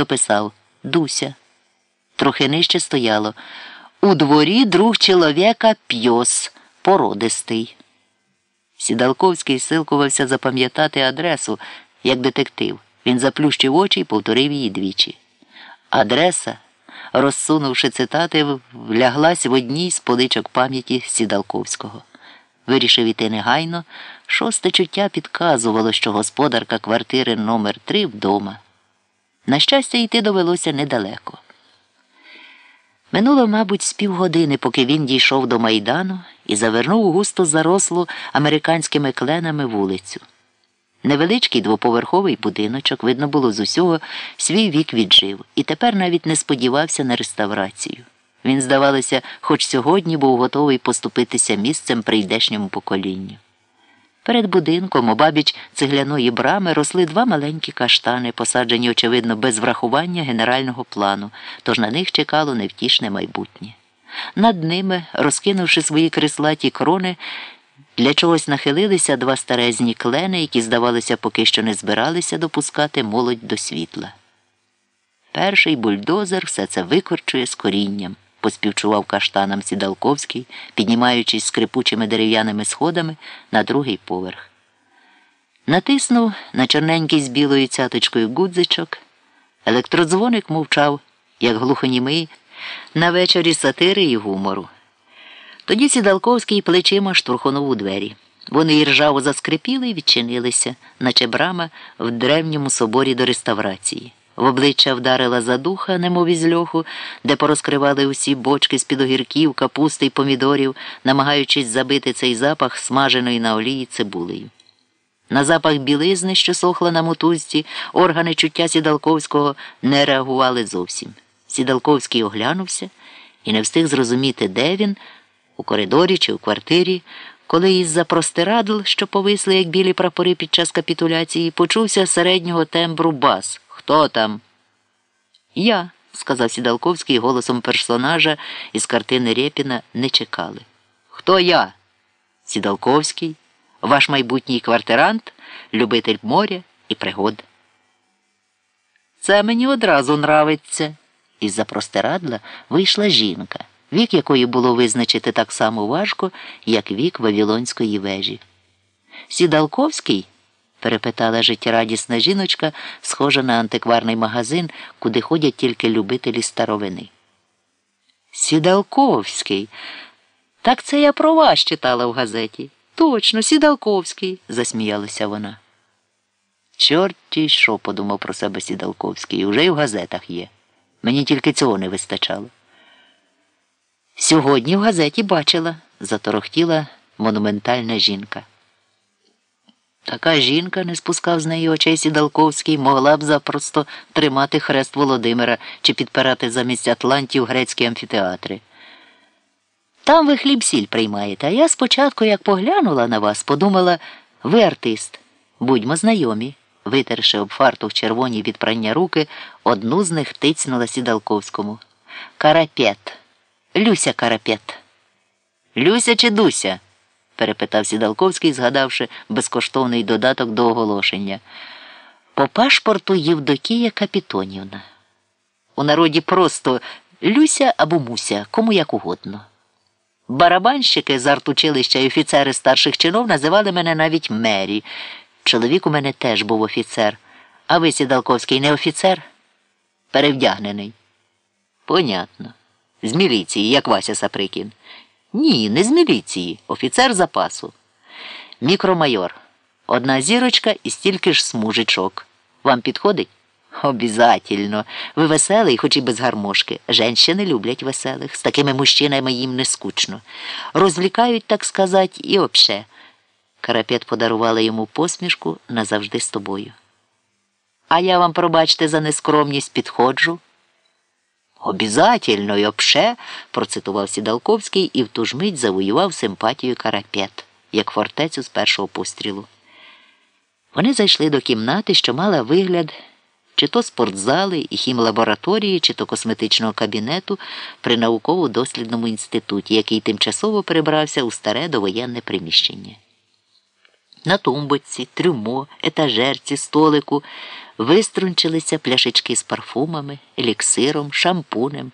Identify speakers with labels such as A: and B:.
A: дописав Дуся. Трохи нижче стояло. У дворі друг чоловіка п'йос, породистий. Сідалковський силкувався запам'ятати адресу, як детектив. Він заплющив очі і повторив її двічі. Адреса, розсунувши цитати, вляглась в одній з поличок пам'яті Сідалковського. Вирішив іти негайно. Шосте чуття підказувало, що господарка квартири номер 3 вдома. На щастя, йти довелося недалеко. Минуло, мабуть, з півгодини, поки він дійшов до майдану і завернув густо зарослу американськими кленами вулицю. Невеличкий двоповерховий будиночок, видно було з усього, свій вік віджив і тепер навіть не сподівався на реставрацію. Він, здавалося, хоч сьогодні був готовий поступитися місцем прийдешньому поколінню. Перед будинком, обабіч цегляної брами, росли два маленькі каштани, посаджені, очевидно, без врахування генерального плану, тож на них чекало невтішне майбутнє. Над ними, розкинувши свої крислаті крони, для чогось нахилилися два старезні клени, які, здавалося, поки що не збиралися допускати молодь до світла. Перший бульдозер все це викорчує з корінням поспівчував каштанам Сідалковський, піднімаючись скрипучими дерев'яними сходами на другий поверх. Натиснув на чорненький з білою цяточкою гудзичок. Електродзвоник мовчав, як глухонімий, на вечорі сатири і гумору. Тоді Сідалковський плечима штурхонув у двері. Вони й ржаво заскрипіли і відчинилися, наче брама в древньому соборі до реставрації. В обличчя вдарила задуха, немов із льоху, де порозкривали усі бочки з під огірків, капусти й помідорів, намагаючись забити цей запах смаженої на олії цибулею. На запах білизни, що сохла на мотузці, органи чуття Сідалковського не реагували зовсім. Сідалковський оглянувся і не встиг зрозуміти, де він, у коридорі чи у квартирі, коли із-за простирадл, що повисли, як білі прапори під час капітуляції, почувся середнього тембру бас. Хто там? Я, сказав Сідалковський голосом персонажа із картини Рєпіна не чекали. Хто я? Сідалковський, ваш майбутній квартирант, любитель моря і пригод. Це мені одразу нравиться. Із-за простирадла вийшла жінка, вік якої було визначити так само важко, як вік Вавілонської вежі. Сідалковський перепитала життєрадісна жіночка, схожа на антикварний магазин, куди ходять тільки любителі старовини. Сідалковський. Так це я про вас читала в газеті. Точно, Сідалковський, засміялася вона. Чорті що, подумав про себе Сідалковський, уже й в газетах є. Мені тільки цього не вистачало. Сьогодні в газеті бачила, заторохтіла монументальна жінка. Така жінка, не спускав з неї очей Сідалковський, могла б запросто тримати хрест Володимира чи підпирати замість Атлантів грецькі амфітеатри. Там ви хліб сіль приймаєте, а я спочатку, як поглянула на вас, подумала ви артист, будьмо знайомі. Витерши об фартух червоні від прання руки, одну з них тицнула Сідалковському. Карапет. Люся Карапет. Люся чи Дуся? перепитав Сідалковський, згадавши безкоштовний додаток до оголошення. По пашпорту Євдокія Капітонівна. У народі просто Люся або Муся, кому як угодно. Барабанщики з артучилища і офіцери старших чинов називали мене навіть Мері. Чоловік у мене теж був офіцер. А ви, Сідалковський, не офіцер? Перевдягнений. Понятно. З міліції, як Вася Саприкін. Ні, не з міліції, офіцер запасу. Мікромайор. Одна зірочка і стільки ж смужечок. Вам підходить? Обязательно. Ви веселий, хоч і без гармошки. Женщини люблять веселих. З такими мужчинами їм не скучно. Розвлікають, так сказати, і обше. Карапет подарувала йому посмішку назавжди з тобою. А я вам, пробачте, за нескромність підходжу. Обязательно й обше, процитував Сідалковський і в ту ж мить завоював симпатію карапет, як фортецю з першого пострілу. Вони зайшли до кімнати, що мала вигляд чи то спортзали і хімлабораторії, чи то косметичного кабінету при науково-дослідному інституті, який тимчасово перебрався у старе довоєнне приміщення. На тумбочці, трюмо, етажерці, столику виструнчилися пляшечки з парфумами, еліксиром, шампунем,